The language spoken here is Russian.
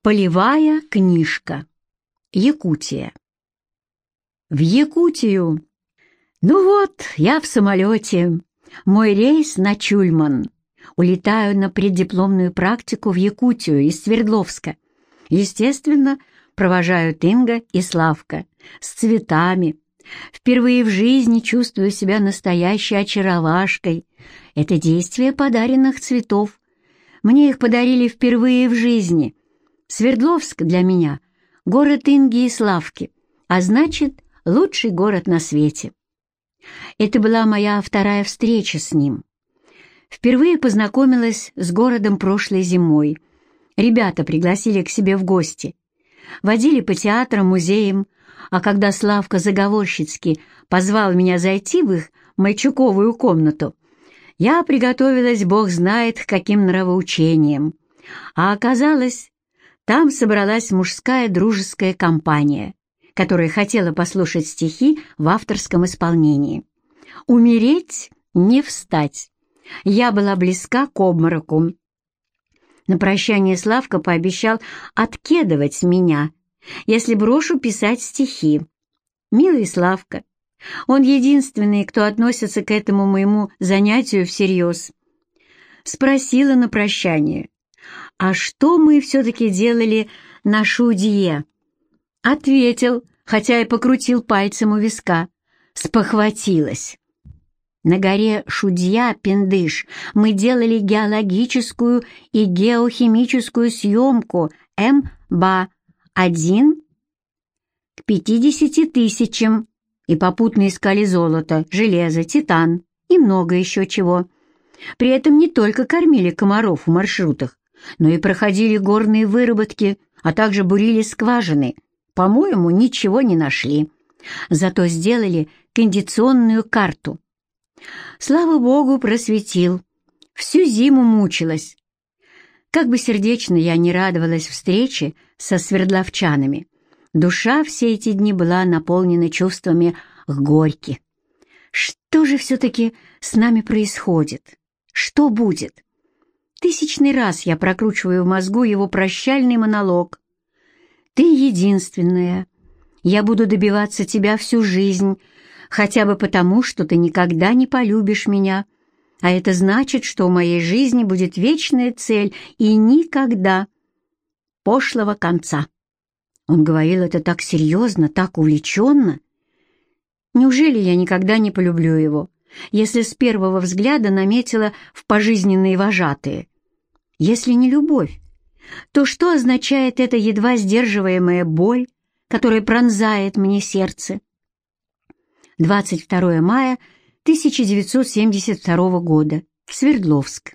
Полевая книжка. Якутия. В Якутию. Ну вот, я в самолете. Мой рейс на Чульман. Улетаю на преддипломную практику в Якутию из Свердловска. Естественно, провожают Инга и Славка с цветами. Впервые в жизни чувствую себя настоящей очаровашкой. Это действие подаренных цветов. Мне их подарили впервые в жизни — Свердловск для меня — город Инги и Славки, а значит, лучший город на свете. Это была моя вторая встреча с ним. Впервые познакомилась с городом прошлой зимой. Ребята пригласили к себе в гости. Водили по театрам, музеям, а когда Славка заговорщицки позвал меня зайти в их мальчуковую комнату, я приготовилась, бог знает, к каким нравоучениям. А оказалось, там собралась мужская дружеская компания, которая хотела послушать стихи в авторском исполнении. «Умереть, не встать». Я была близка к обмороку. На прощание Славка пообещал откедывать меня, если брошу писать стихи. Милый Славка, он единственный, кто относится к этому моему занятию всерьез. Спросила на прощание, «А что мы все-таки делали на Шудье?» Ответил, хотя и покрутил пальцем у виска. Спохватилась. На горе Шудья-Пендыш мы делали геологическую и геохимическую съемку МБА-1 к 50 тысячам и попутно искали золото, железо, титан и много еще чего. При этом не только кормили комаров в маршрутах, но и проходили горные выработки, а также бурили скважины. По-моему, ничего не нашли. Зато сделали кондиционную карту. Слава богу, просветил. Всю зиму мучилась. Как бы сердечно я не радовалась встрече со свердловчанами, душа все эти дни была наполнена чувствами горьки. Что же все-таки с нами происходит? Что будет? Тысячный раз я прокручиваю в мозгу его прощальный монолог. «Ты единственная. Я буду добиваться тебя всю жизнь, хотя бы потому, что ты никогда не полюбишь меня. А это значит, что у моей жизни будет вечная цель и никогда пошлого конца». Он говорил это так серьезно, так увлеченно. Неужели я никогда не полюблю его? Если с первого взгляда наметила в пожизненные вожатые. Если не любовь, то что означает эта едва сдерживаемая боль, которая пронзает мне сердце? 22 мая 1972 года. Свердловск.